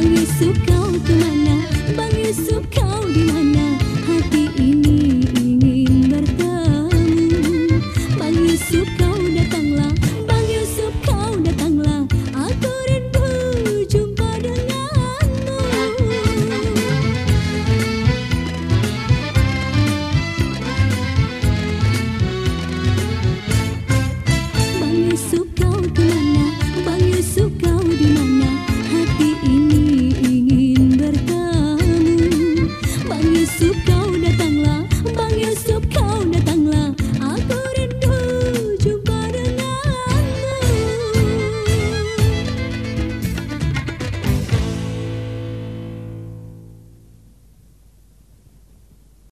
Bang Yusuf kau ke mana? Bang Yusuf kau di mana?